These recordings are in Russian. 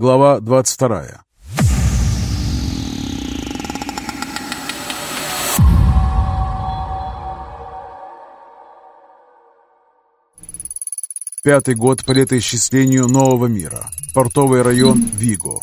Глава 22. Пятый год по летоисчислению нового мира. Портовый район Виго.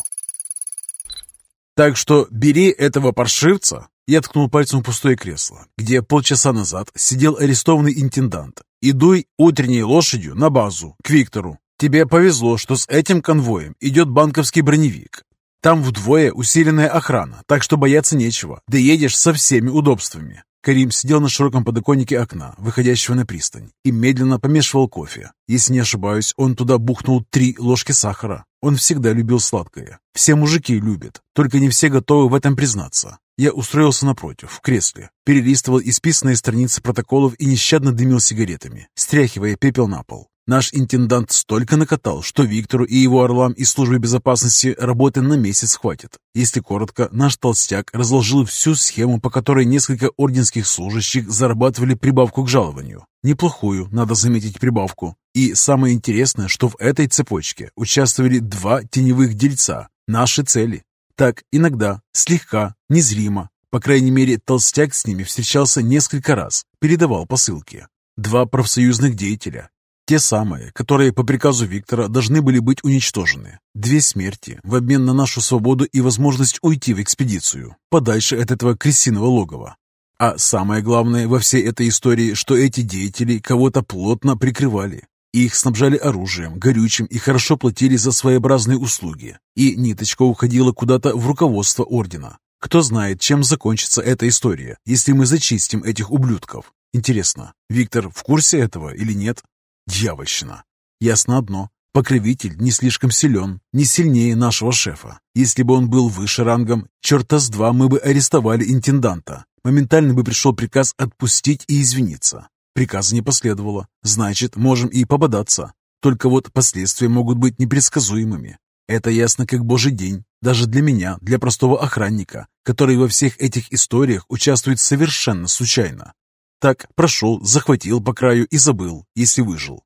Так что бери этого паршивца. Я ткнул пальцем в пустое кресло, где полчаса назад сидел арестованный интендант. И дуй утренней лошадью на базу, к Виктору. Тебе повезло, что с этим конвоем идет банковский броневик. Там вдвое усиленная охрана, так что бояться нечего. Да едешь со всеми удобствами. Карим сидел на широком подоконнике окна, выходящего на пристань, и медленно помешивал кофе. Если не ошибаюсь, он туда бухнул три ложки сахара. Он всегда любил сладкое. Все мужики любят, только не все готовы в этом признаться. Я устроился напротив, в кресле, перелистывал исписанные страницы протоколов и нещадно дымил сигаретами, стряхивая пепел на пол. Наш интендант столько накатал, что Виктору и его орлам из службы безопасности работы на месяц хватит. Если коротко, наш толстяк разложил всю схему, по которой несколько орденских служащих зарабатывали прибавку к жалованию. Неплохую, надо заметить, прибавку. И самое интересное, что в этой цепочке участвовали два теневых дельца, наши цели. Так, иногда, слегка, незримо. По крайней мере, толстяк с ними встречался несколько раз, передавал посылки. Два профсоюзных деятеля, те самые, которые по приказу Виктора должны были быть уничтожены. Две смерти в обмен на нашу свободу и возможность уйти в экспедицию, подальше от этого крысиного логова. А самое главное во всей этой истории, что эти деятели кого-то плотно прикрывали. Их снабжали оружием, горючим и хорошо платили за своеобразные услуги. И ниточка уходила куда-то в руководство ордена. Кто знает, чем закончится эта история, если мы зачистим этих ублюдков. Интересно, Виктор в курсе этого или нет? Дьявольщина. Ясно одно. Покровитель не слишком силен, не сильнее нашего шефа. Если бы он был выше рангом, черта с два мы бы арестовали интенданта. Моментально бы пришел приказ отпустить и извиниться. Приказа не последовало. Значит, можем и пободаться. Только вот последствия могут быть непредсказуемыми. Это ясно как божий день. Даже для меня, для простого охранника, который во всех этих историях участвует совершенно случайно. Так, прошел, захватил по краю и забыл, если выжил.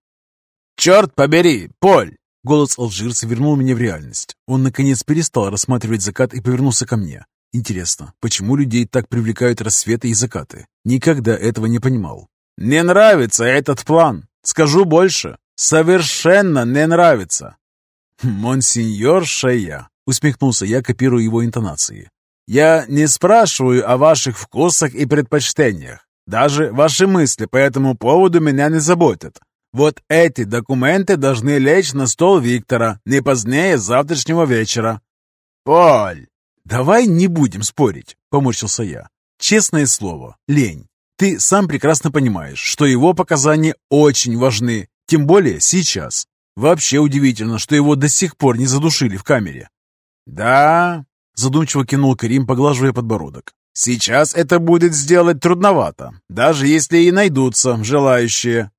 «Черт побери, Поль!» Голос алжирца вернул меня в реальность. Он, наконец, перестал рассматривать закат и повернулся ко мне. Интересно, почему людей так привлекают рассветы и закаты? Никогда этого не понимал. «Не нравится этот план. Скажу больше. Совершенно не нравится». «Монсеньор Шея», — усмехнулся я, копируя его интонации. «Я не спрашиваю о ваших вкусах и предпочтениях. Даже ваши мысли по этому поводу меня не заботят. Вот эти документы должны лечь на стол Виктора не позднее завтрашнего вечера. Поль, давай не будем спорить, поморщился я. Честное слово, лень. Ты сам прекрасно понимаешь, что его показания очень важны, тем более сейчас. Вообще удивительно, что его до сих пор не задушили в камере. Да, задумчиво кинул Карим, поглаживая подбородок. Сейчас это будет сделать трудновато, даже если и найдутся желающие.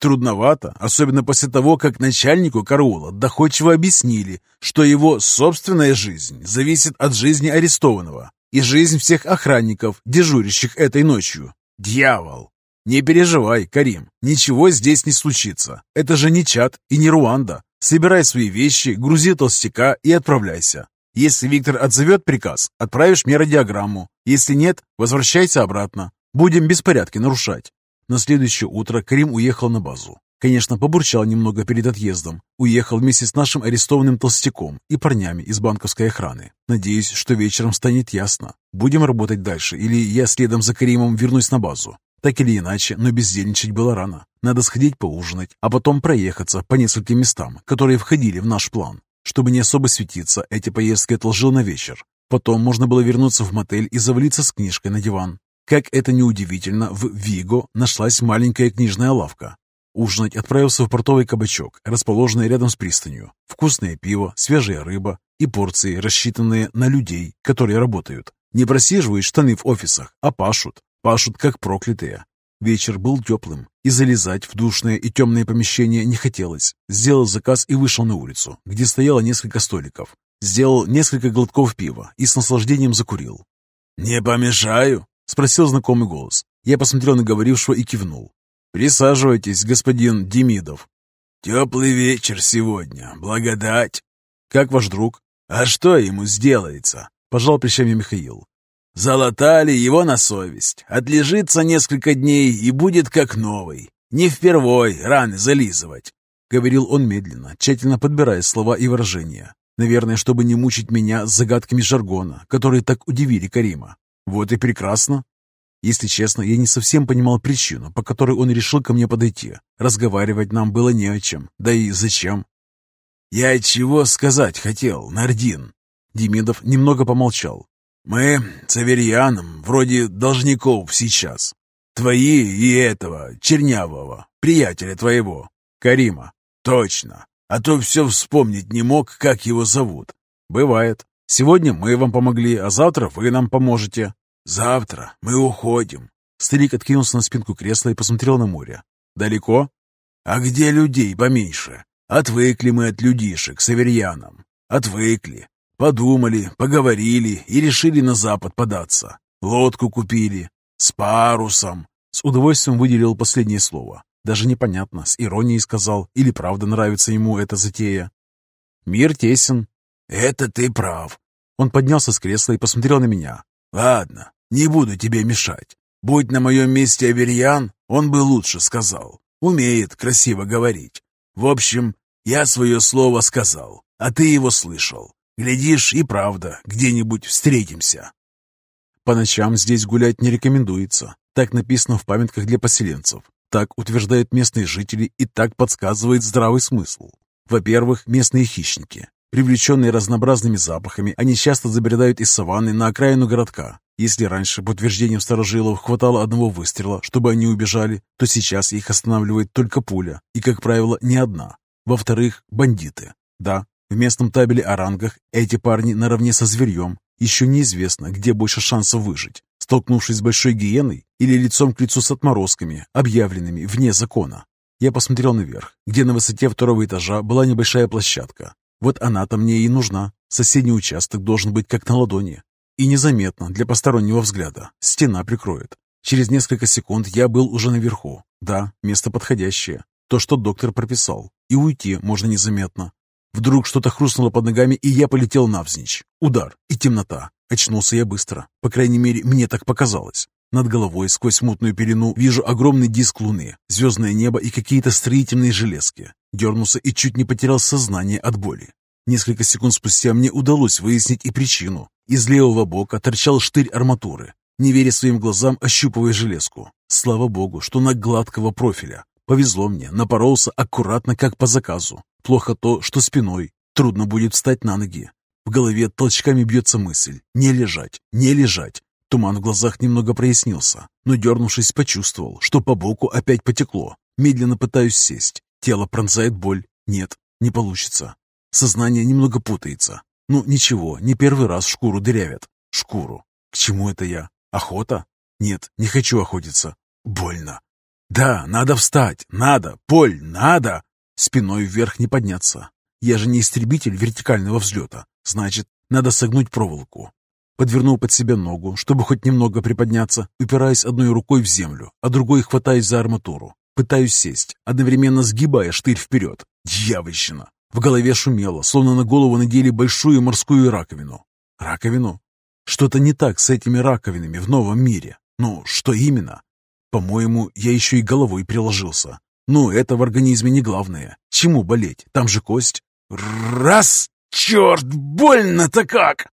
Трудновато, особенно после того, как начальнику караула доходчиво объяснили, что его собственная жизнь зависит от жизни арестованного и жизнь всех охранников, дежурящих этой ночью. Дьявол! Не переживай, Карим, ничего здесь не случится. Это же не Чад и не Руанда. Собирай свои вещи, грузи толстяка и отправляйся. Если Виктор отзовет приказ, отправишь мне радиограмму. Если нет, возвращайся обратно. Будем беспорядки нарушать. На следующее утро Карим уехал на базу. Конечно, побурчал немного перед отъездом. Уехал вместе с нашим арестованным толстяком и парнями из банковской охраны. Надеюсь, что вечером станет ясно. Будем работать дальше, или я следом за Каримом вернусь на базу. Так или иначе, но бездельничать было рано. Надо сходить поужинать, а потом проехаться по нескольким местам, которые входили в наш план. Чтобы не особо светиться, эти поездки отложил на вечер. Потом можно было вернуться в мотель и завалиться с книжкой на диван. Как это ни удивительно, в Виго нашлась маленькая книжная лавка. Ужинать отправился в портовый кабачок, расположенный рядом с пристанью. Вкусное пиво, свежая рыба и порции, рассчитанные на людей, которые работают. Не просиживают штаны в офисах, а пашут. Пашут как проклятые. Вечер был теплым, и залезать в душное и темное помещение не хотелось. Сделал заказ и вышел на улицу, где стояло несколько столиков. Сделал несколько глотков пива и с наслаждением закурил. «Не помешаю?» — спросил знакомый голос. Я посмотрел на говорившего и кивнул. «Присаживайтесь, господин Демидов». «Теплый вечер сегодня, благодать». Как ваш друг?» «А что ему сделается?» — пожал плечами Михаил. «Залатали его на совесть. Отлежится несколько дней и будет как новый. Не впервой раны зализывать», — говорил он медленно, тщательно подбирая слова и выражения. Наверное, чтобы не мучить меня с загадками жаргона, которые так удивили Карима. Вот и прекрасно. Если честно, я не совсем понимал причину, по которой он решил ко мне подойти. Разговаривать нам было не о чем, да и зачем. «Я чего сказать хотел, Нардин?» Демидов немного помолчал. «Мы с Аверьяном вроде должников сейчас. Твои и этого, Чернявого, приятеля твоего, Карима. Точно. А то все вспомнить не мог, как его зовут. Бывает. Сегодня мы вам помогли, а завтра вы нам поможете. Завтра мы уходим. Старик откинулся на спинку кресла и посмотрел на море. Далеко? А где людей поменьше? Отвыкли мы от людишек с. Отвыкли. Подумали, поговорили и решили на запад податься. Лодку купили. С парусом. С удовольствием выделил последнее слово. Даже непонятно, с иронией сказал, или правда нравится ему эта затея. Мир тесен. Это ты прав. Он поднялся с кресла и посмотрел на меня. Ладно, не буду тебе мешать. Будь на моем месте Аверьян, он бы лучше сказал. Умеет красиво говорить. В общем, я свое слово сказал, а ты его слышал. Глядишь, и правда, где-нибудь встретимся. По ночам здесь гулять не рекомендуется. Так написано в памятках для поселенцев. Так утверждают местные жители и так подсказывает здравый смысл. Во-первых, местные хищники. Привлеченные разнообразными запахами, они часто забредают из саванны на окраину городка. Если раньше, по утверждениям старожилов, хватало одного выстрела, чтобы они убежали, то сейчас их останавливает только пуля, и, как правило, не одна. Во-вторых, бандиты. Да, в местном табеле о рангах эти парни наравне со зверьем. Еще неизвестно, где больше шансов выжить столкнувшись с большой гиеной или лицом к лицу с отморозками, объявленными вне закона. Я посмотрел наверх, где на высоте второго этажа была небольшая площадка. Вот она-то мне и нужна. Соседний участок должен быть как на ладони. И незаметно для постороннего взгляда. Стена прикроет. Через несколько секунд я был уже наверху. Да, место подходящее. То, что доктор прописал. И уйти можно незаметно. Вдруг что-то хрустнуло под ногами, и я полетел навзничь. Удар и темнота. Очнулся я быстро. По крайней мере, мне так показалось. Над головой, сквозь мутную пелену, вижу огромный диск луны, звездное небо и какие-то строительные железки. Дернулся и чуть не потерял сознание от боли. Несколько секунд спустя мне удалось выяснить и причину. Из левого бока торчал штырь арматуры. Не веря своим глазам, ощупывая железку. Слава богу, что на гладкого профиля. Повезло мне, напоролся аккуратно, как по заказу. Плохо то, что спиной. Трудно будет встать на ноги. В голове толчками бьется мысль «не лежать, не лежать». Туман в глазах немного прояснился, но, дернувшись, почувствовал, что по боку опять потекло. Медленно пытаюсь сесть. Тело пронзает боль. Нет, не получится. Сознание немного путается. Ну, ничего, не первый раз шкуру дырявят. Шкуру. К чему это я? Охота? Нет, не хочу охотиться. Больно. Да, надо встать. Надо. Поль, надо. Спиной вверх не подняться. Я же не истребитель вертикального взлета. Значит, надо согнуть проволоку. Подвернул под себя ногу, чтобы хоть немного приподняться, упираясь одной рукой в землю, а другой хватаясь за арматуру. Пытаюсь сесть, одновременно сгибая штырь вперед. Дьявольщина! В голове шумело, словно на голову надели большую морскую раковину. Раковину? Что-то не так с этими раковинами в новом мире. Ну, что именно? По-моему, я еще и головой приложился. Ну, это в организме не главное. Чему болеть? Там же кость. Раз! «Черт, больно-то как!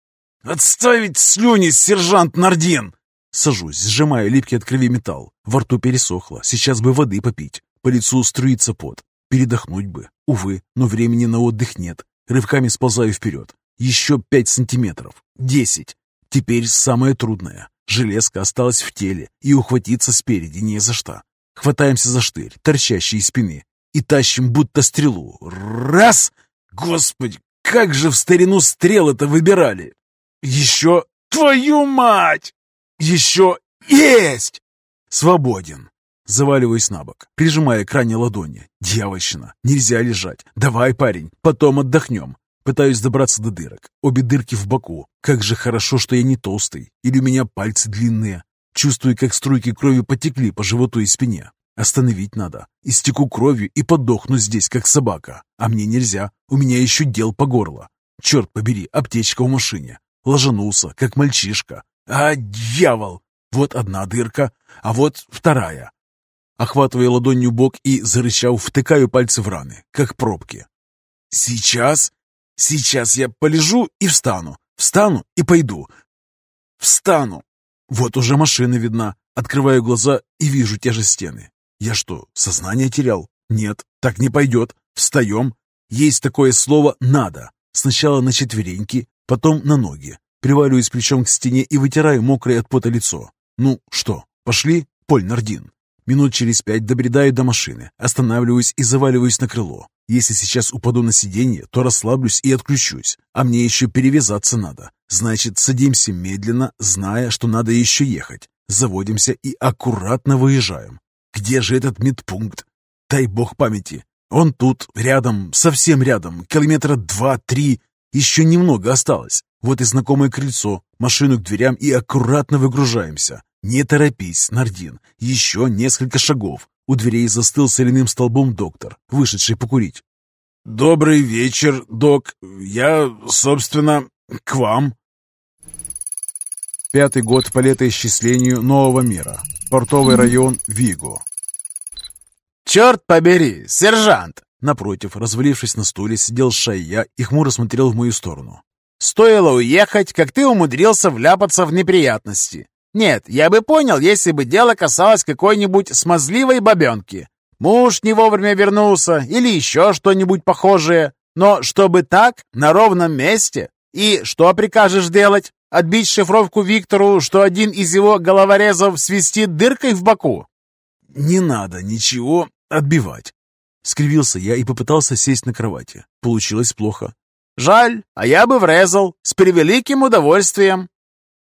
Отставить слюни, сержант Нардин!» Сажусь, сжимая липкий от крови металл. Во рту пересохло, сейчас бы воды попить. По лицу струится пот. Передохнуть бы. Увы, но времени на отдых нет. Рывками сползаю вперед. Еще пять сантиметров. Десять. Теперь самое трудное. Железка осталась в теле, и ухватиться спереди не за что. Хватаемся за штырь, торчащий из спины, и тащим будто стрелу. Раз! Господи, как же в старину стрелы-то выбирали? Еще... Твою мать! Еще... Есть! Свободен. Заваливаюсь на бок, прижимая к ране ладони. Дьявольщина, нельзя лежать. Давай, парень, потом отдохнем. Пытаюсь добраться до дырок. Обе дырки в боку. Как же хорошо, что я не толстый. Или у меня пальцы длинные. Чувствую, как струйки крови потекли по животу и спине. Остановить надо. Истеку кровью и подохну здесь, как собака. А мне нельзя. У меня еще дел по горло. Черт побери, аптечка в машине. Ложанулся, как мальчишка. А, дьявол! Вот одна дырка, а вот вторая. Охватывая ладонью бок и, зарычав, втыкаю пальцы в раны, как пробки. Сейчас, сейчас я полежу и встану. Встану и пойду. Встану. Вот уже машина видна. Открываю глаза и вижу те же стены. Я что, сознание терял? Нет, так не пойдет. Встаем. Есть такое слово «надо». Сначала на четвереньки, потом на ноги. Приваливаюсь плечом к стене и вытираю мокрое от пота лицо. Ну что, пошли, Поль Нардин? Минут через пять добредаю до машины, останавливаюсь и заваливаюсь на крыло. Если сейчас упаду на сиденье, то расслаблюсь и отключусь, а мне еще перевязаться надо. Значит, садимся медленно, зная, что надо еще ехать. Заводимся и аккуратно выезжаем. Где же этот медпункт? Дай бог памяти. Он тут, рядом, совсем рядом, километра два-три. Еще немного осталось. Вот и знакомое крыльцо, машину к дверям и аккуратно выгружаемся. Не торопись, Нардин, еще несколько шагов. У дверей застыл соляным столбом доктор, вышедший покурить. «Добрый вечер, док. Я, собственно, к вам». Пятый год по летоисчислению нового мира. Портовый район Виго. «Черт побери, сержант!» Напротив, развалившись на стуле, сидел Шайя и хмуро смотрел в мою сторону. «Стоило уехать, как ты умудрился вляпаться в неприятности. Нет, я бы понял, если бы дело касалось какой-нибудь смазливой бабенки. Муж не вовремя вернулся или еще что-нибудь похожее. Но чтобы так, на ровном месте? И что прикажешь делать? Отбить шифровку Виктору, что один из его головорезов свистит дыркой в боку? «Не надо ничего отбивать!» Скривился я и попытался сесть на кровати. Получилось плохо. «Жаль, а я бы врезал. С превеликим удовольствием!»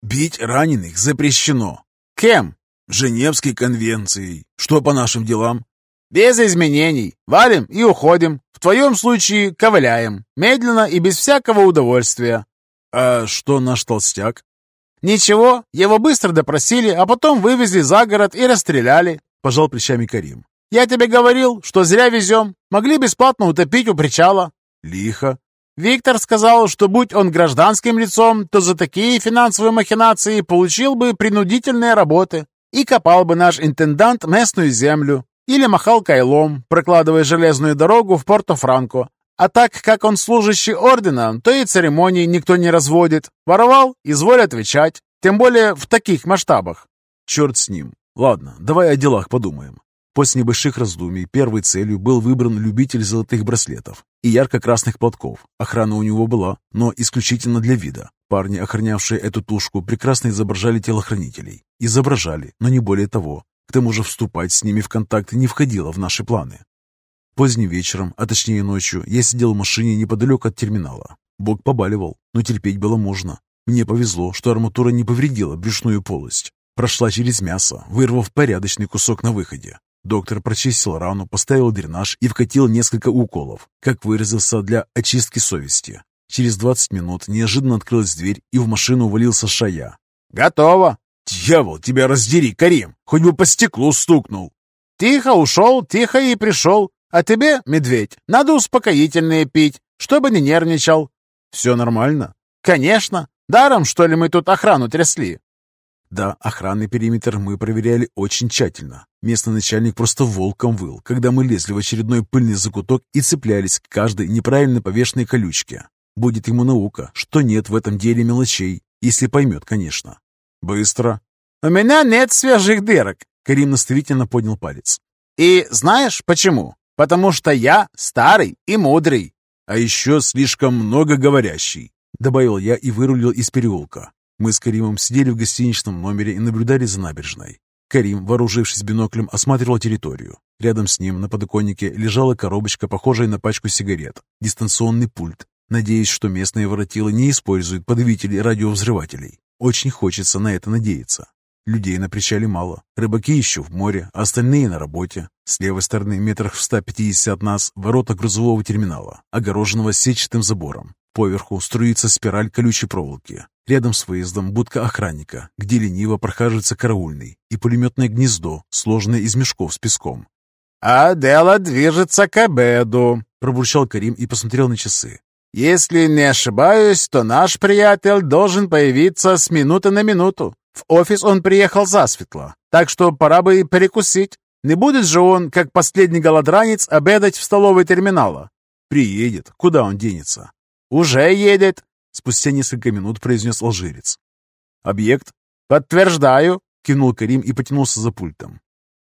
Бить раненых запрещено. Кем? Женевской конвенцией. Что по нашим делам? Без изменений. Валим и уходим. В твоем случае ковыляем. Медленно и без всякого удовольствия. А что наш толстяк? Ничего, его быстро допросили, а потом вывезли за город и расстреляли. Пожал плечами Карим. Я тебе говорил, что зря везем. Могли бесплатно утопить у причала. Лихо. Виктор сказал, что будь он гражданским лицом, то за такие финансовые махинации получил бы принудительные работы и копал бы наш интендант местную землю или махал кайлом, прокладывая железную дорогу в Порто-Франко. А так как он служащий ордена, то и церемонии никто не разводит. Воровал, изволь отвечать, тем более в таких масштабах. Черт с ним. Ладно, давай о делах подумаем. После небольших раздумий первой целью был выбран любитель золотых браслетов и ярко-красных платков. Охрана у него была, но исключительно для вида. Парни, охранявшие эту тушку, прекрасно изображали телохранителей. Изображали, но не более того. К тому же вступать с ними в контакт не входило в наши планы. Поздним вечером, а точнее ночью, я сидел в машине неподалеку от терминала. Бог побаливал, но терпеть было можно. Мне повезло, что арматура не повредила брюшную полость. Прошла через мясо, вырвав порядочный кусок на выходе. Доктор прочистил рану, поставил дренаж и вкатил несколько уколов, как выразился, для очистки совести. Через 20 минут неожиданно открылась дверь, и в машину увалился Шая. «Готово!» «Дьявол, тебя раздери, Карим! Хоть бы по стеклу стукнул!» «Тихо ушел, тихо и пришел. А тебе, медведь, надо успокоительные пить, чтобы не нервничал». «Все нормально?» «Конечно. Даром, что ли, мы тут охрану трясли?» Да, охранный периметр мы проверяли очень тщательно. Местный начальник просто волком выл, когда мы лезли в очередной пыльный закуток и цеплялись к каждой неправильно повешенной колючке. Будет ему наука, что нет в этом деле мелочей, если поймет, конечно. Быстро. «У меня нет свежих дырок», — Карим наставительно поднял палец. «И знаешь почему? Потому что я старый и мудрый». «А еще слишком много говорящий», — добавил я и вырулил из переулка. Мы с Каримом сидели в гостиничном номере и наблюдали за набережной. Карим, вооружившись биноклем, осматривал территорию. Рядом с ним на подоконнике лежала коробочка, похожая на пачку сигарет, дистанционный пульт. Надеюсь, что местные воротилы не используют подавители радиовзрывателей. Очень хочется на это надеяться. Людей на причале мало. Рыбаки еще в море, а остальные на работе. С левой стороны, метрах в 150 нас, ворота грузового терминала, огороженного сетчатым забором. Поверху струится спираль колючей проволоки. Рядом с выездом будка охранника, где лениво прохаживается караульный, и пулеметное гнездо, сложенное из мешков с песком. «А дело движется к обеду», — пробурчал Карим и посмотрел на часы. Если не ошибаюсь, то наш приятель должен появиться с минуты на минуту. В офис он приехал засветло, так что пора бы и перекусить. Не будет же он, как последний голодранец, обедать в столовой терминала? Приедет. Куда он денется? Уже едет, спустя несколько минут произнес алжирец. Объект? Подтверждаю, кивнул Карим и потянулся за пультом.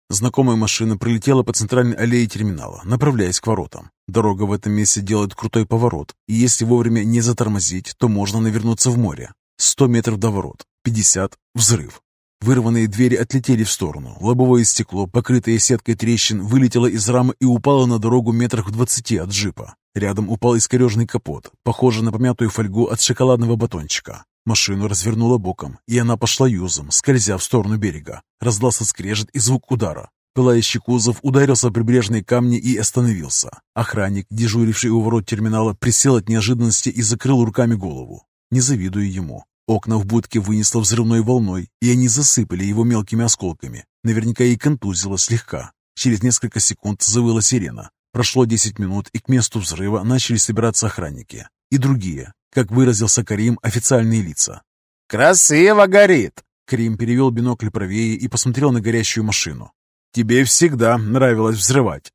Знакомая машина пролетела по центральной аллее терминала, направляясь к воротам. Дорога в этом месте делает крутой поворот, и если вовремя не затормозить, то можно навернуться в море. Сто метров до ворот, пятьдесят — взрыв. Вырванные двери отлетели в сторону. Лобовое стекло, покрытое сеткой трещин, вылетело из рамы и упало на дорогу метрах в двадцати от джипа. Рядом упал искорежный капот, похожий на помятую фольгу от шоколадного батончика. Машину развернуло боком, и она пошла юзом, скользя в сторону берега. Раздался скрежет и звук удара. Пылающий кузов ударился о прибрежные камни и остановился. Охранник, дежуривший у ворот терминала, присел от неожиданности и закрыл руками голову. Не завидую ему. Окна в будке вынесло взрывной волной, и они засыпали его мелкими осколками. Наверняка и контузило слегка. Через несколько секунд завыла сирена. Прошло 10 минут, и к месту взрыва начали собираться охранники. И другие, как выразился Карим, официальные лица. «Красиво горит!» Карим перевел бинокль правее и посмотрел на горящую машину. «Тебе всегда нравилось взрывать».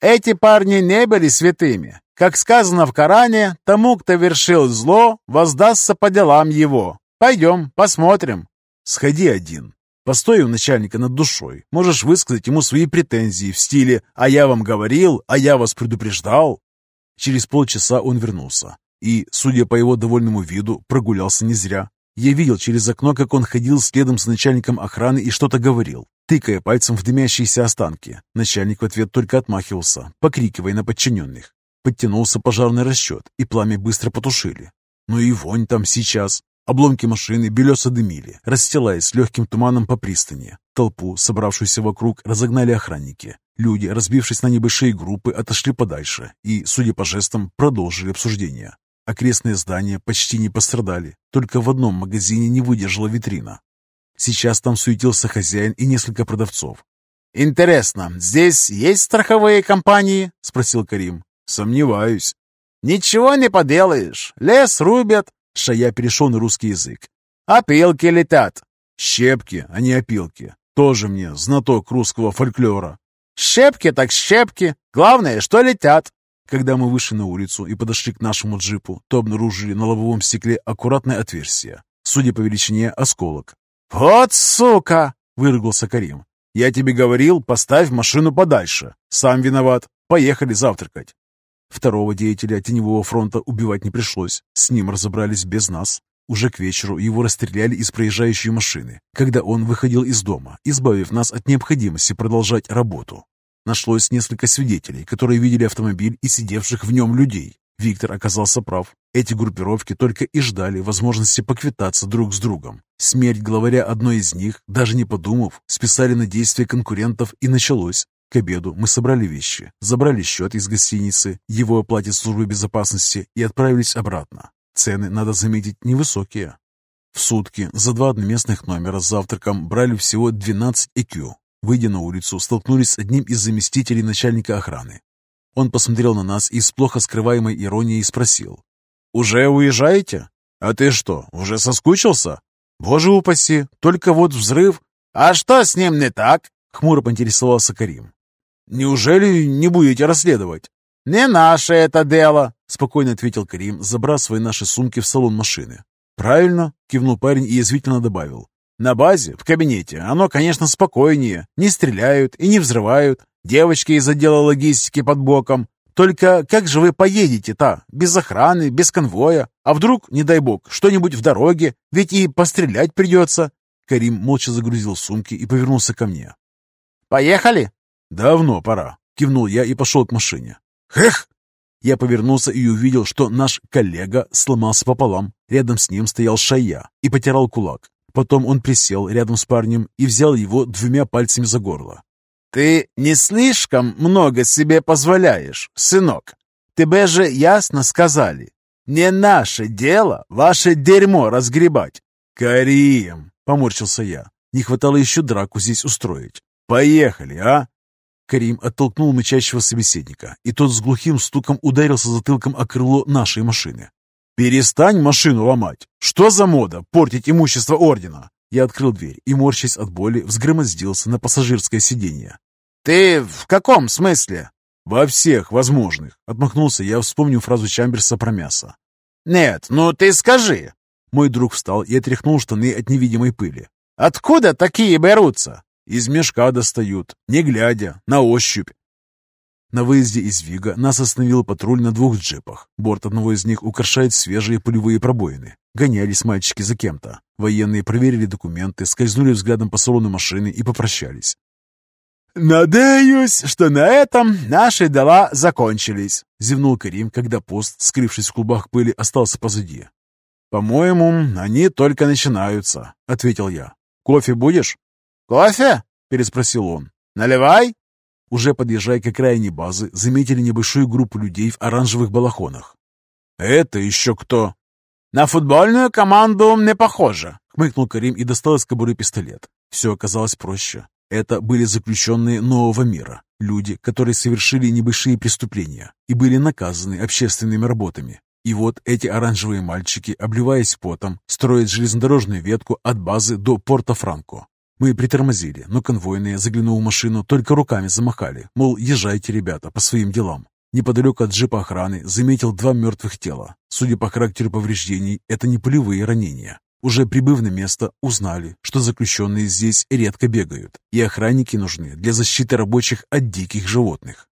«Эти парни не были святыми. Как сказано в Коране, тому, кто вершил зло, воздастся по делам его. Пойдем, посмотрим». «Сходи один. Постой у начальника над душой. Можешь высказать ему свои претензии в стиле «А я вам говорил, а я вас предупреждал». Через полчаса он вернулся и, судя по его довольному виду, прогулялся не зря. Я видел через окно, как он ходил следом с начальником охраны и что-то говорил, тыкая пальцем в дымящиеся останки. Начальник в ответ только отмахивался, покрикивая на подчиненных. Подтянулся пожарный расчет, и пламя быстро потушили. Ну и вонь там сейчас. Обломки машины белесо дымили, расстилаясь легким туманом по пристани. Толпу, собравшуюся вокруг, разогнали охранники. Люди, разбившись на небольшие группы, отошли подальше и, судя по жестам, продолжили обсуждение. Окрестные здания почти не пострадали, только в одном магазине не выдержала витрина. Сейчас там суетился хозяин и несколько продавцов. «Интересно, здесь есть страховые компании?» — спросил Карим. «Сомневаюсь». «Ничего не поделаешь. Лес рубят». Шая перешел на русский язык. «Опилки летят». «Щепки, а не опилки. Тоже мне знаток русского фольклора». «Щепки так щепки. Главное, что летят». Когда мы вышли на улицу и подошли к нашему джипу, то обнаружили на лобовом стекле аккуратное отверстие. Судя по величине, осколок. «Вот сука!» — выругался Карим. «Я тебе говорил, поставь машину подальше. Сам виноват. Поехали завтракать». Второго деятеля теневого фронта убивать не пришлось. С ним разобрались без нас. Уже к вечеру его расстреляли из проезжающей машины, когда он выходил из дома, избавив нас от необходимости продолжать работу. Нашлось несколько свидетелей, которые видели автомобиль и сидевших в нем людей. Виктор оказался прав. Эти группировки только и ждали возможности поквитаться друг с другом. Смерть главаря одной из них, даже не подумав, списали на действия конкурентов и началось. К обеду мы собрали вещи, забрали счет из гостиницы, его оплатит службы безопасности и отправились обратно. Цены, надо заметить, невысокие. В сутки за два одноместных номера с завтраком брали всего 12 ЭКЮ, Выйдя на улицу, столкнулись с одним из заместителей начальника охраны. Он посмотрел на нас и с плохо скрываемой иронией спросил. «Уже уезжаете? А ты что, уже соскучился? Боже упаси, только вот взрыв. А что с ним не так?» Хмуро поинтересовался Карим. «Неужели не будете расследовать?» «Не наше это дело», — спокойно ответил Карим, забрасывая наши сумки в салон машины. «Правильно», — кивнул парень и язвительно добавил. На базе, в кабинете, оно, конечно, спокойнее. Не стреляют и не взрывают. Девочки из отдела логистики под боком. Только как же вы поедете-то? Без охраны, без конвоя? А вдруг, не дай бог, что-нибудь в дороге? Ведь и пострелять придется. Карим молча загрузил сумки и повернулся ко мне. «Поехали?» «Давно пора», — кивнул я и пошел к машине. «Хех!» Я повернулся и увидел, что наш коллега сломался пополам. Рядом с ним стоял Шая и потирал кулак. Потом он присел рядом с парнем и взял его двумя пальцами за горло. «Ты не слишком много себе позволяешь, сынок? Тебе же ясно сказали. Не наше дело ваше дерьмо разгребать». «Карим!» — поморщился я. Не хватало еще драку здесь устроить. «Поехали, а?» Карим оттолкнул мычащего собеседника, и тот с глухим стуком ударился затылком о крыло нашей машины. «Перестань машину ломать! Что за мода портить имущество ордена?» Я открыл дверь и, морщась от боли, взгромоздился на пассажирское сиденье. «Ты в каком смысле?» «Во всех возможных», — отмахнулся я, вспомнив фразу Чамберса про мясо. «Нет, ну ты скажи!» Мой друг встал и отряхнул штаны от невидимой пыли. «Откуда такие берутся?» «Из мешка достают, не глядя, на ощупь». На выезде из Вига нас остановил патруль на двух джипах. Борт одного из них украшает свежие пулевые пробоины. Гонялись мальчики за кем-то. Военные проверили документы, скользнули взглядом по салону машины и попрощались. «Надеюсь, что на этом наши дела закончились», — зевнул Карим, когда пост, скрывшись в клубах пыли, остался позади. «По-моему, они только начинаются», — ответил я. «Кофе будешь?» «Кофе?» — переспросил он. «Наливай!» Уже подъезжая к окраине базы, заметили небольшую группу людей в оранжевых балахонах. «Это еще кто?» «На футбольную команду не похоже», — хмыкнул Карим и достал из кобуры пистолет. Все оказалось проще. Это были заключенные нового мира, люди, которые совершили небольшие преступления и были наказаны общественными работами. И вот эти оранжевые мальчики, обливаясь потом, строят железнодорожную ветку от базы до порта Франко. Мы притормозили, но конвойные, заглянув в машину, только руками замахали, мол, езжайте, ребята, по своим делам. Неподалеку от джипа охраны заметил два мертвых тела. Судя по характеру повреждений, это не пулевые ранения. Уже прибыв на место, узнали, что заключенные здесь редко бегают, и охранники нужны для защиты рабочих от диких животных.